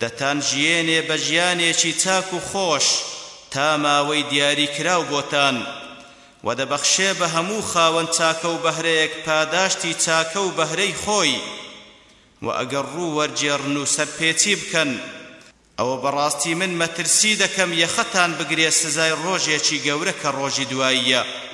دەتانژیێنێ بە ژیانێکی چاک و خۆش تا ماوەی دیاری کراو بۆتان، وە دەبەخشێ بە هەموو خاوەن چاکە و بەهرەیەک پاداشتی چاکە و بەهرەی خۆی، وە ئەگەر ڕوو وەرگێڕن و سەرپێچی بکەن، ئەوە بەڕاستی من مەترسی دەکەم یەخەتان بگرێ سزای ڕۆژێکی گەورە کە ڕۆژی دواییە.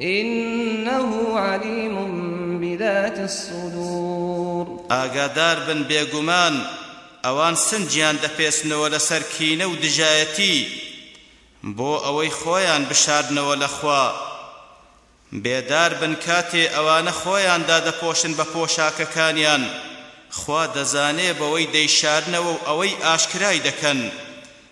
انه علیم بذات الصدور ئاگادار بن بێگومان ئەوان سنگیان دەپێچنەوە لەسەر کینە و دژایەتی بۆ ئەوەی خۆیان بشارنەوە لە خوا، بێدار بن کاتێ ئەوانە خۆیان دادەپۆشن بە پۆشاکەکانیان، خوا دەزانێ بەوەی دەیشارنەوە و ئەوەی ئاشکرای دەکەن.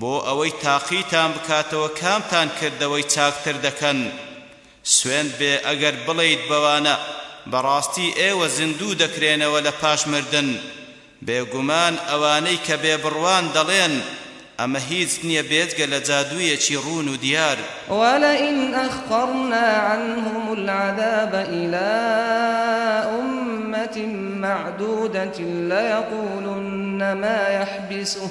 بۆ ئەوەی تاقیتان بکاتەوە کامتان کردەوەی چاکتر دەکەن، سوێند بێ ئەگەر بڵێیت بەوانە، بەڕاستی ئێوە زیندوو دەکرێنەوە لە پاش مردن، بێگومان ئەوانەی کە بێ بڕوان دەڵێن، ئەمە هیچ نییە بێجگە لە جادوویەکی ڕوون و دیار. ولئن أخرنا عنهم العذاب إلی أمة معدودة ليقولن ما يحبسه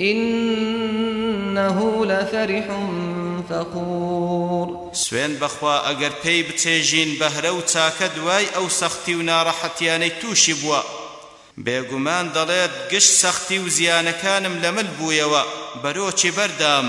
انه لفرح فخور. سوێند بەخوا ئەگەر پێی بچێژین بەهرە و چاکە دوای ئەو سەختی و نارەحەتیانەی توشی بوە بێگومان دەڵێت گشت سەختی و زیانەکانم لەمل بویەوە بەرۆکی بەردام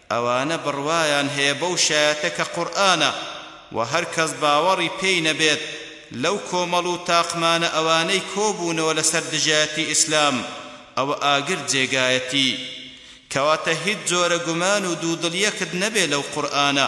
ئەوانە بڕوایان هەیە بەو شایەتە کە قورئانە، وە هەر کەس باوەڕی پێی نەبێت لەو کۆمەڵ و تاقمانە ئەوانەی کۆبوونەوە لەسەر دژایەتی ئیسلام ئەوە ئاگر جێگایەتی. کەواتە هیچ جۆرە گومان و دوودڵیەکت نەبێ لەو قورئانە.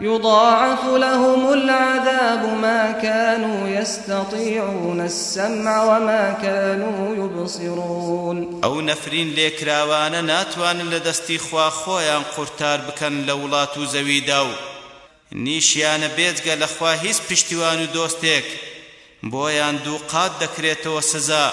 یضاعف لهم العذاب ما کانوا یستطیعون السمع وما کانوا یبصرون ئەو نەفرین لێکراوانە ناتوانن لە دەستی خوا خۆیان قورتار بکەن لە وڵات و زەویدا و نیشیانە بێجگە لە خوا هیچ پشتیوان و دۆستێک بۆیان دووقات دەکرێتەوە سزا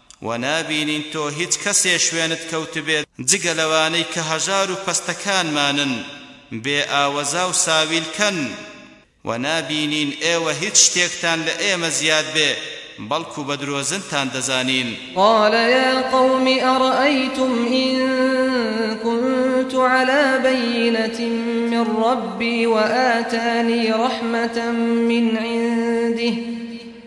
وە نابینین تۆ هیچ کەسێ شوێنت کەوتبێت جگە لەوانەی کە هەژار و پەستەکانمانن بێ ئاوەزا و ساویلکەن وە نابینین ئێوە هیچ شتێکتان لە ئێمە زیاد بێ بەڵکو بە درۆزنتان دەزانین. قال یا قوم ارایتم ان کنت علی بینة من ربی واتانی رحمة من عنده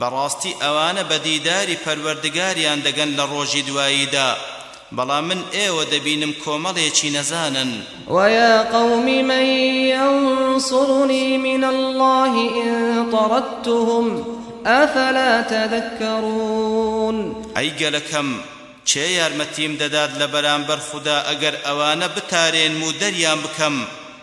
بەڕاستی ئەوانە بە دیداری پەروەردگاریان دەگەن لە ڕۆژی دواییدا، بەڵام من ئێوە دەبینم کۆمەڵێکی نەزانن. وەیا قەوم من یەنسوڕنی من اللە ان طەڕدتهم ئەفەلا تەذەکەڕون. ئەی گەلەکەم کێ یارمەتیم دەدات لە بەرامبەر خودا ئەگەر ئەوانە بتارێنم و دەریان بکەم؟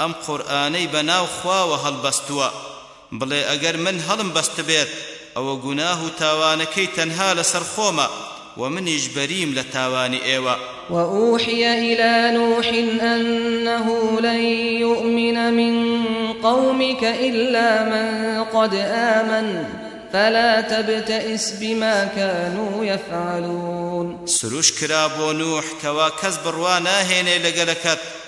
ئەم قورئانەی بە ناو خواوە هەڵبەستووە، بڵێ ئەگەر من هەڵمبەستبێت ئەوە گوناه و تاوانەکەی تەنها لەسەر خۆمە و منیش بەریم لە تاوانی ئێوە. وأوحی الی نوح انه لن یومن من قومک الا من قد آمن فلا تبتئس بما کانوا یفعلون. سروش کرا بۆ نوح کەوا کەس بڕوا ناهێنێ لە گەلەکەت،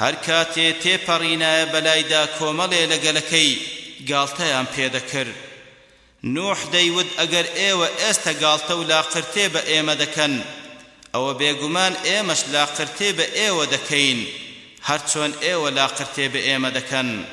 هەر کاتێ تێپەڕینایە بەلایدا کۆمەڵێ لە گەلەکەی گاڵتەیان پێ دەکرد. نوح دەیوت ئەگەر ئێوە ئێستە گاڵتە و لاقرتێ بە ئێمە دەکەن ئەوە بێگومان ئێمەش لاقرتێ بە ئێوە دەکەین هەرچۆن ئێوە لاقرتێ بە ئێمە دەکەن.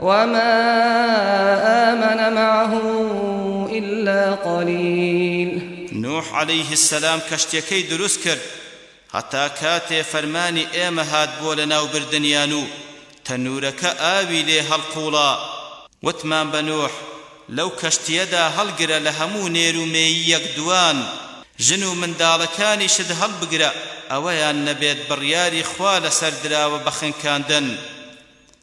وما آمن معه إلا قليل نوح علیه السلام کەشتیەکەی دروست کرد هەتا کاتێ فەرمانی ئێمە هات بۆ لەناو بردنیان و تەنورەکە ئاوی لێ هەڵقوڵا وتمان بە نوح لەو کەشتیەدا هەڵگرە لە هەموو نێر و مێییەک دوان ژن و منداڵەکانیشت هەڵبگرە ئەوەیان نەبێت بڕیاری خوا لەسەر دراوە بە خنکاندن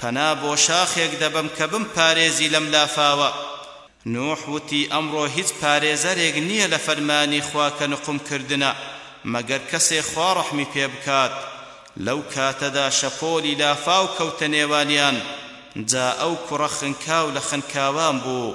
پەنا بۆ شاخێک دەبەم کە بمپارێزی لەم لافاوە. نوح وتی، ئەمڕۆ هیچ پارێزەرێک نییە لە فەرمانی خوا کە نقوم کردنە، مەگەر کەسێ خوا ڕەحمی پێ بکات. لەو کاتەدا شەپۆلی لافاو کەوتە نێوانیان، جا ئەو کوڕە خنکاو لە خنکاوان بوو.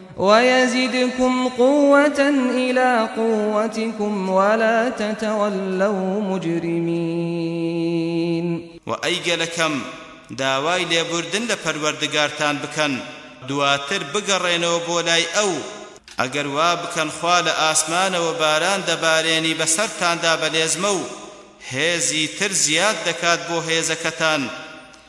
ویزدکم قوة الی قوتکم ولا تتولوا مجرمین. و ئەی گەلەکەم داوای لێبوردن لە پەروەردگارتان بکەن دواتر بگەڕێنەوە بۆ لای ئەو، ئەگەر وا بکەن خوا لە ئاسمانەوە باران دەبارێنی بەسەرتاندا بە لێزمە و هێزی تر زیاد دەکات بۆ هێزەکەتان،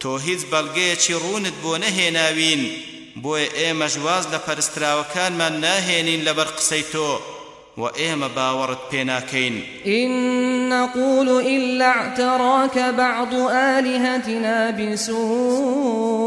تۆ هیچ بەڵگەیەکی ڕوونت بۆ نەهێناوین، بۆیە ئێمەش واز لە پەرستراوەکانمان ناهێنین لەبەر قسەی تۆ، وە ئێمە باوەڕت پێناکەین. ان نقول الا اعتراک بعض آلهتنا بسوء.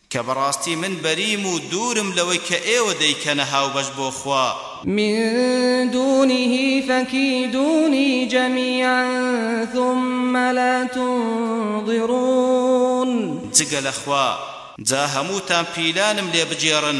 کە بەڕاستی من بەریم و دوورم لەوەی کە ئێوە دەیکەنە هاوبەش بۆ خوا. من دونه فکیدونی جمیعا ثم لا تنظرون. جگە لە خوا، جا هەمووتان پیلانم لێ بگێڕن،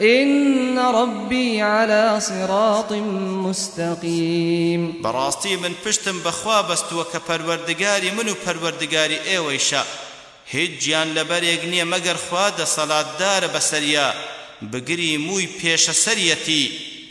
ان ربی علی صراط مستقیم. بەڕاستی من پشتم بە خوا بەستووە کە پەروەردگاری من و پەروەردگاری ئێوەیشە، هیچ گیانلەبەرێک نییە مەگەر خوا دەسەلاتدارە بەسەریا، بگری مووی پێشەسەریەتی،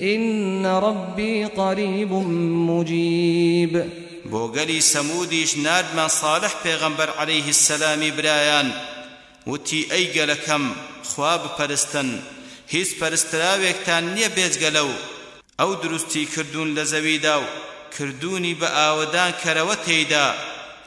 ان ربی قریب مجیب. بۆ گەلی سەمودیش ناردمان صالح پێغەمبەر علیه السلامی برایان وتی ئەی گەلەکەم خوا بپەرستن هیچ پەرستراوێکتان نیە بێجگە لەو ئەو دروستی کردوون لە زەویدا و کردوونی بە ئاوەدان کەرەوە تێیدا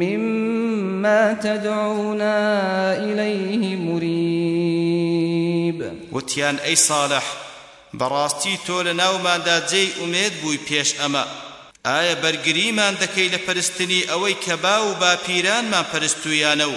مما تدعونا الیه مریب وتیان ئەی صالح بەڕاستی تۆ لە ناوماندا جێی ئومێد بووی پێش ئەمە ئایا بەرگریمان دەکەی لە پەرستنی ئەوەی کە باو و باپیرانمان پەرستوویانە و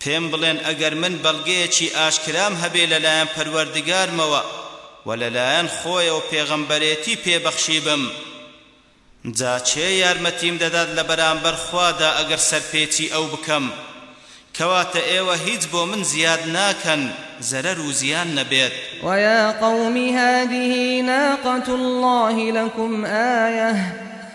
پێم بڵێن ئەگەر من بەڵگەیەکی ئاشکرام هەبێ لەلایەن پەروەردگارمەوە و لەلایەن خۆیەوە پێغەمبەرێتی پێ بەخشیبم جا کێ یارمەتیم دەدات لەبەرامبەر خوادا ئەگەر سەرپێچی ئەو بکەم کەواتە ئێوە هیچ بۆ من زیاد ناکەن زەرەر و زیان نەبێت. ويا قوم هذه ناقة الله لكم آية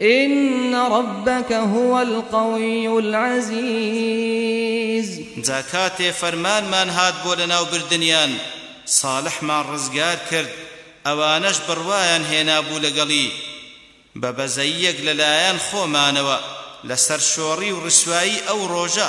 ان ربک هو القوی العزیز. جا کاتێ فەرمانمان هات بۆ لەناوبردنیان، ساڵحمان ڕزگار کرد، ئەوانەش بڕوایان هێنابوو لەگەڵی، بە بەزەییەک لەلایەن خۆمانەوە، لەسەر شۆڕی و ڕیسوایی ئەو ڕۆژە،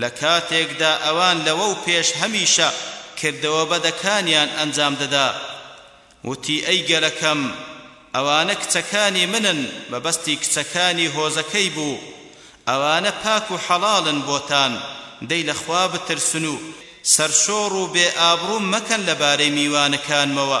لە کاتێکدا ئەوان لەوەو پێش هەمیشە کردەوە بەدەکانیان ئەنجام دەدا وتی ئەی گەلەکەم ئەوانە کچەکانی منن مەبەستی کچەکانی هۆزەکەی بوو ئەوانە پاک و حەڵاڵن بۆتان دەی لە خوا بترسن و سەرشۆڕ و بێ ئابڕووم مەکەن لەبارەی میوانەکانمەوە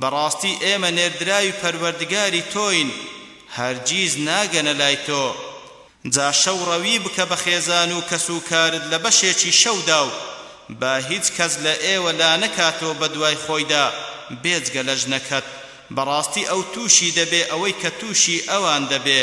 بەڕاستی ئێمە نێردراوی پەروەردگاری تۆین هەرگیز ناگەنە لای تۆ جا شەو ڕەوی بکە بە خێزان و کەس و کارت لە بەشێکی شەودا و با هیچ کەس لە ئێوە لانەکاتەوە بەدوای خۆیدا بێجگە لە ژنەکەت بەڕاستی ئەو تووشی دەبێ ئەوەی کە تووشی ئەوان دەبێ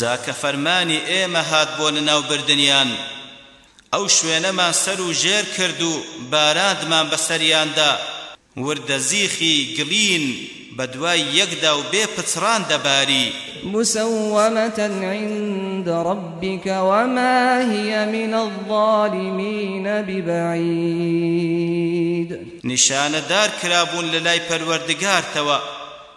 جا کە فەرمانی ئێمە هات بۆ لەناوبردنیان، ئەو شوێنەمان سەر و ژێر کرد و باراندمان بەسەریاندا وردە زیخی گڵین بە دوای یەکدا و بێ پچڕان دەباری. مسومة عند ربک وما هی من الظالمین ببعید. نیشانەدار کرابوون لەلای پەروەردگارتەوە،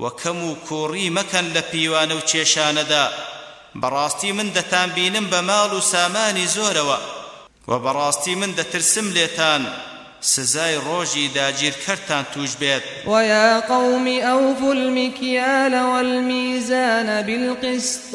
و کەم و کووڕی مەکەن لە پیوانە و کێشانەدا، بەڕاستی من دەتانبینم بە ماڵ و سامانی زۆرەوە، وە بەڕاستی من دەترسم لێتان سزای ڕۆژی داگیرکەرتان تووش بێت. وەیا قەومی ئەوفو المیکیال والمیزان بالقسط.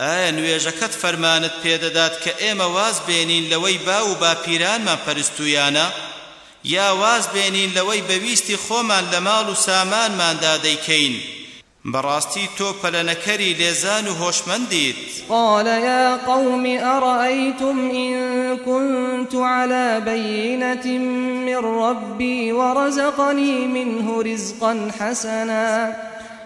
ئایا نوێژەکەت فەرمانت پێدەدات کە ئێمە واز بێنین لەوەی باو و باپیرانمان پەرستوویانە؟ یا واز بێنین لەوەی بە ویستی خۆمان لە ماڵ و سامانماندا دەیکەین؟ بەڕاستی تۆ پەلەنەکەری لێزان و هۆشمەندیت. قال یا قوم ارایتم ان کنت علی بینة من ربی ورزقنی منه رزقا حسنا.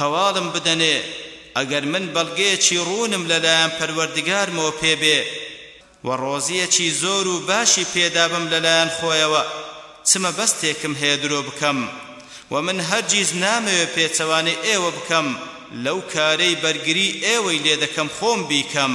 هەواڵم بدەنێ ئەگەر من بەڵگەیەکی ڕوونم لە لایەن پەروەردگارمەوە پێ بێ و ڕۆزییەکی زۆر و باشی پێ دابم لە لایەن خۆیەوە چ مەبەستێکم هەیە درۆ بکەم وە من هەرگیز نامەوێ پێچەوانەی ئێوە بکەم لەو کارەی بەرگری ئێوەی لێ دەکەم خۆم بیکەم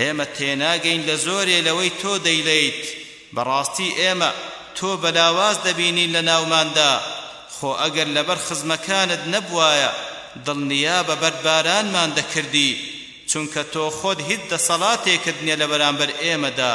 ئێمە تێناگەین لە زۆرێ لەوەی تۆ دەیلێیت، بەڕاستی ئێمە تۆ بە لاواز دەبینین لە ناوماندا، خۆ ئەگەر لەبەر خزمەکانت نەبوایە دڵنیابە بەردبارانمان دەکردی، چونکە تۆ خۆت هیچ دەسەڵاتێکت نیە لەبەرامبەر ئێمەدا.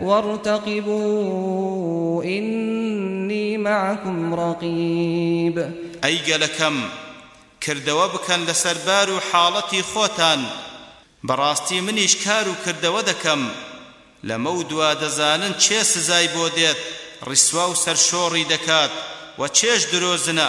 وارتقبوا انی معکم رقیب. ئەی گەلەکەم، کردەوە بکەن لەسەر بار و حاڵەتی خۆتان، بەڕاستی منیش کار و کردەوە دەکەم، لەمەو دوا دەزانن چێ سزای بۆ دێت ڕیسوا و سەرشۆڕی دەکات و چێش درۆزنە.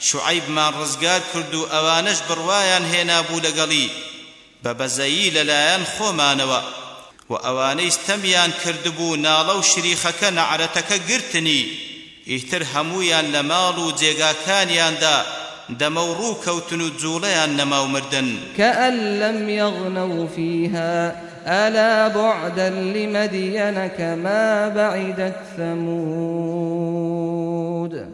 شوعەیبمان ڕزگار کرد و ئەوانەش بڕوایان هێنابوو لەگەڵی بە بەزەیی لەلایەن خۆمانەوە، وە ئەوانەی ستەمیان کردبوو ناڵە و شریخەکە نەعرەتەکە گرتنی، ئیتر هەموویان لە ماڵ و جێگاکانیاندا دەمەوڕوو کەوتن و جوڵەیان نەما و مردن. کەئن لەم یەغنەو فیها ئەلا بوعدا لمدینە کەما بەعدت ثەمود.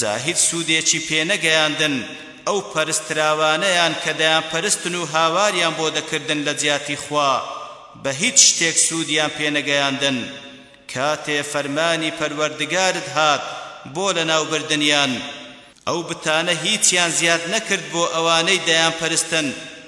جا هیچ سوودێکی پێ نەگەیاندن ئەو پەرستراوانەیان کە دەیانپەرستن و هاواریان بۆ دەکردن لە جیاتی خوا، بە هیچ شتێک سوودیان پێ نەگەیاندن، کاتێ فەرمانی پەروەردگارت هات بۆ لەناوبردنیان، ئەو بتانە هیچیان زیاد نەکرد بۆ ئەوانەی دەیانپەرستن،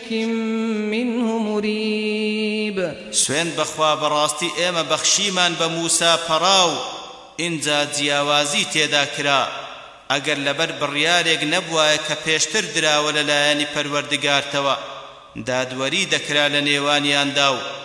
شک منه مریب. سوێند بەخوا بەڕاستی ئێمە بەخشیمان بە موسا پەڕاو ئینجا جیاوازی تێدا کرا ئەگەر لەبەر بڕیارێک نەبوایە کە پێشتر دراوە لەلایەنی پەروەردگارتەوە دادوەری دەکرا لەنێوانیاندا و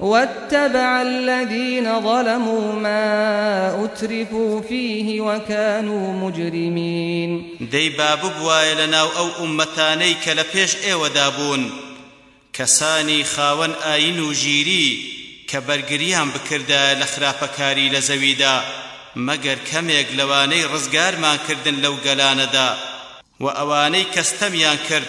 واتبع الذین ظلموا ما اترفوا فیه وکانوا مجرمین دەی با ببوایە لە ناو ئەو ئوممەتانەی کە لە پێش ئێوەدا بوون کەسانی خاوەن ئاین و ژیری کە بەرگریان بکردایە لە خراپەکاری لە زەویدا مەگەر کەمێک لەوانەی ڕزگارمان کردن لەو گەلانەدا وە ئەوانەی کە ستەمیان کرد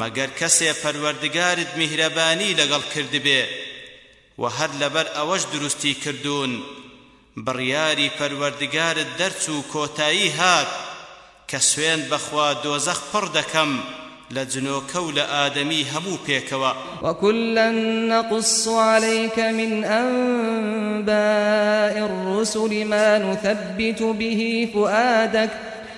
مەگەر کەسێ پەروەردگارت میهرەبانی لەگەڵ کردبێ و هەر لەبەر ئەوەش دروستی کردوون، بڕیاری پەروەردگارت دەرچوو کۆتایی هات، کە سوێند بە خوا دۆزەخ پڕ دەکەم لە جنۆکە و لە ئادەمی هەموو پێکەوە. وکلا نقص علیک من انباء الرسل ما نثبت به فوادک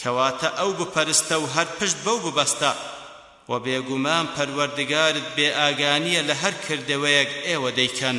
کەواتە ئەو بپەرستە و هەر پشت بەو ببەستە، وە بێگومان پەروەردگارت بێ ئاگانییە لە هەر کردەوەیەک ئێوە دەیکەن.